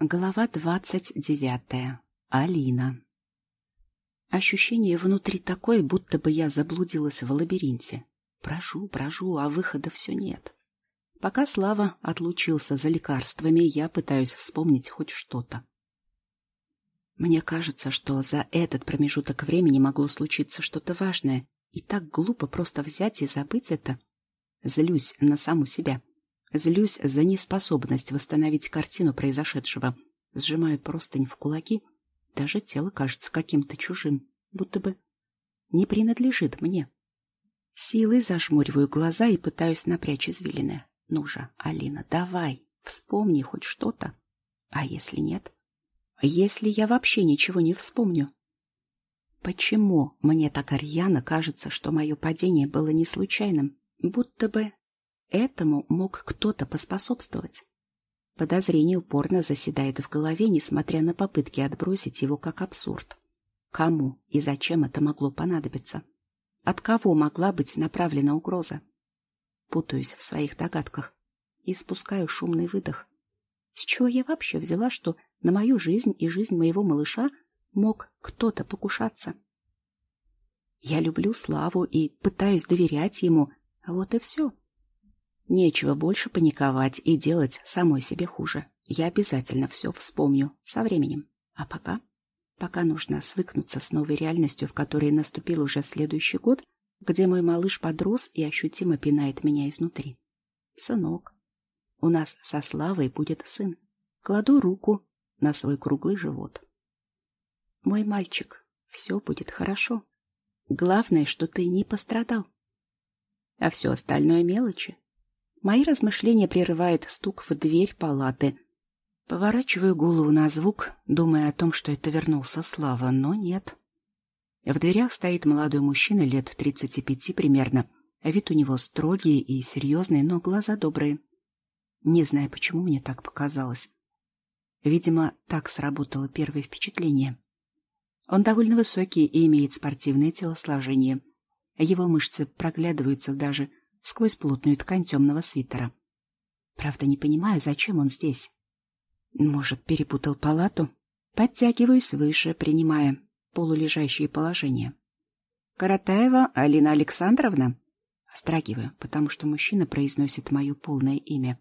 Глава двадцать девятая. Алина. Ощущение внутри такое, будто бы я заблудилась в лабиринте. Брожу, брожу, а выхода все нет. Пока Слава отлучился за лекарствами, я пытаюсь вспомнить хоть что-то. Мне кажется, что за этот промежуток времени могло случиться что-то важное, и так глупо просто взять и забыть это. Злюсь на саму себя. Злюсь за неспособность восстановить картину произошедшего. Сжимаю простынь в кулаки. Даже тело кажется каким-то чужим, будто бы не принадлежит мне. Силой зажмуриваю глаза и пытаюсь напрячь извилины. Ну же, Алина, давай, вспомни хоть что-то. А если нет? Если я вообще ничего не вспомню? Почему мне так рьяно кажется, что мое падение было не случайным? Будто бы Этому мог кто-то поспособствовать. Подозрение упорно заседает в голове, несмотря на попытки отбросить его как абсурд. Кому и зачем это могло понадобиться? От кого могла быть направлена угроза? Путаюсь в своих догадках и спускаю шумный выдох. С чего я вообще взяла, что на мою жизнь и жизнь моего малыша мог кто-то покушаться? Я люблю Славу и пытаюсь доверять ему, а вот и все. Нечего больше паниковать и делать самой себе хуже. Я обязательно все вспомню со временем. А пока? Пока нужно свыкнуться с новой реальностью, в которой наступил уже следующий год, где мой малыш подрос и ощутимо пинает меня изнутри. Сынок. У нас со Славой будет сын. Кладу руку на свой круглый живот. Мой мальчик, все будет хорошо. Главное, что ты не пострадал. А все остальное мелочи. Мои размышления прерывает стук в дверь палаты. Поворачиваю голову на звук, думая о том, что это вернулся Слава, но нет. В дверях стоит молодой мужчина лет тридцати пяти примерно. Вид у него строгий и серьезный, но глаза добрые. Не знаю, почему мне так показалось. Видимо, так сработало первое впечатление. Он довольно высокий и имеет спортивное телосложение. Его мышцы проглядываются даже сквозь плотную ткань темного свитера. Правда, не понимаю, зачем он здесь. Может, перепутал палату? Подтягиваюсь выше, принимая полулежащее положение. «Каратаева Алина Александровна?» Встрагиваю, потому что мужчина произносит мое полное имя.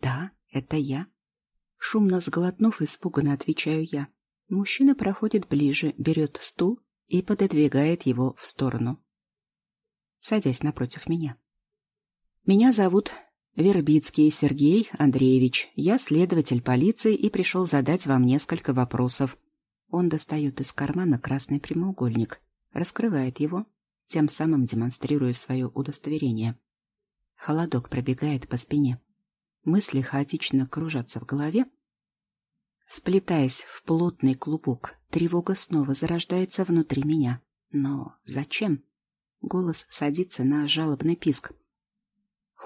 «Да, это я». Шумно сглотнув, испуганно отвечаю я. Мужчина проходит ближе, берет стул и пододвигает его в сторону, садясь напротив меня. Меня зовут Вербицкий Сергей Андреевич. Я следователь полиции и пришел задать вам несколько вопросов. Он достает из кармана красный прямоугольник, раскрывает его, тем самым демонстрируя свое удостоверение. Холодок пробегает по спине. Мысли хаотично кружатся в голове. Сплетаясь в плотный клубок, тревога снова зарождается внутри меня. Но зачем? Голос садится на жалобный писк.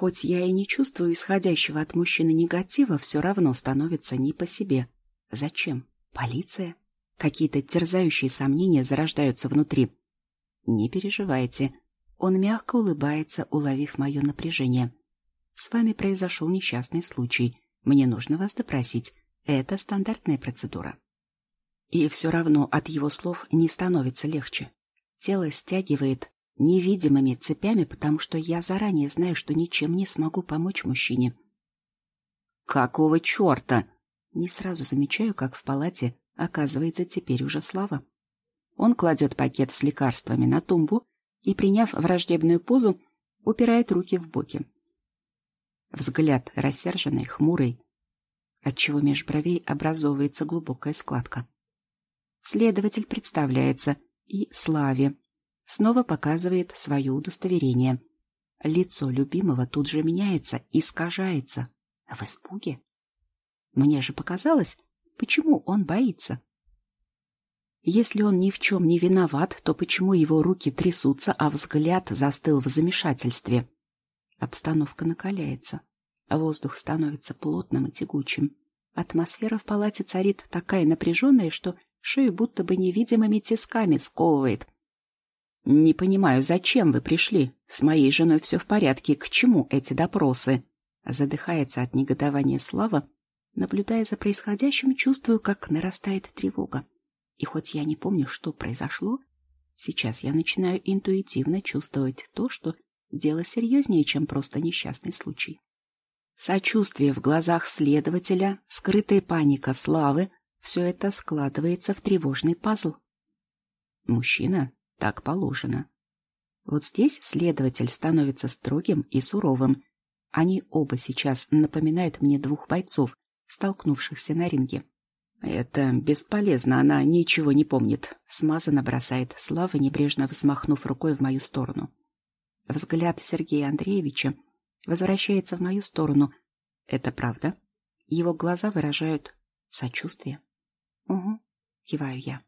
Хоть я и не чувствую исходящего от мужчины негатива, все равно становится не по себе. Зачем? Полиция? Какие-то терзающие сомнения зарождаются внутри. Не переживайте. Он мягко улыбается, уловив мое напряжение. С вами произошел несчастный случай. Мне нужно вас допросить. Это стандартная процедура. И все равно от его слов не становится легче. Тело стягивает, невидимыми цепями, потому что я заранее знаю, что ничем не смогу помочь мужчине. «Какого черта?» Не сразу замечаю, как в палате оказывается теперь уже Слава. Он кладет пакет с лекарствами на тумбу и, приняв враждебную позу, упирает руки в боки. Взгляд рассерженный, хмурый, отчего меж бровей образовывается глубокая складка. Следователь представляется и Славе, снова показывает свое удостоверение. Лицо любимого тут же меняется, искажается. В испуге. Мне же показалось, почему он боится. Если он ни в чем не виноват, то почему его руки трясутся, а взгляд застыл в замешательстве? Обстановка накаляется. Воздух становится плотным и тягучим. Атмосфера в палате царит такая напряженная, что шею будто бы невидимыми тисками сковывает. «Не понимаю, зачем вы пришли? С моей женой все в порядке. К чему эти допросы?» Задыхается от негодования Слава, Наблюдая за происходящим, чувствую, как нарастает тревога. И хоть я не помню, что произошло, сейчас я начинаю интуитивно чувствовать то, что дело серьезнее, чем просто несчастный случай. Сочувствие в глазах следователя, скрытая паника славы — все это складывается в тревожный пазл. Мужчина, так положено. Вот здесь следователь становится строгим и суровым. Они оба сейчас напоминают мне двух бойцов, столкнувшихся на ринге. «Это бесполезно, она ничего не помнит», — смазанно бросает Слава, небрежно взмахнув рукой в мою сторону. Взгляд Сергея Андреевича возвращается в мою сторону. Это правда? Его глаза выражают сочувствие. «Угу», — киваю я.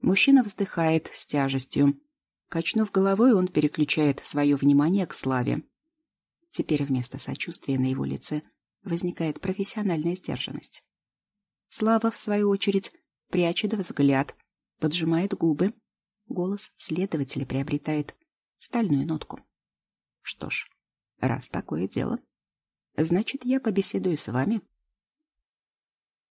Мужчина вздыхает с тяжестью. Качнув головой, он переключает свое внимание к Славе. Теперь вместо сочувствия на его лице возникает профессиональная сдержанность. Слава, в свою очередь, прячет взгляд, поджимает губы. Голос следователя приобретает стальную нотку. Что ж, раз такое дело, значит, я побеседую с вами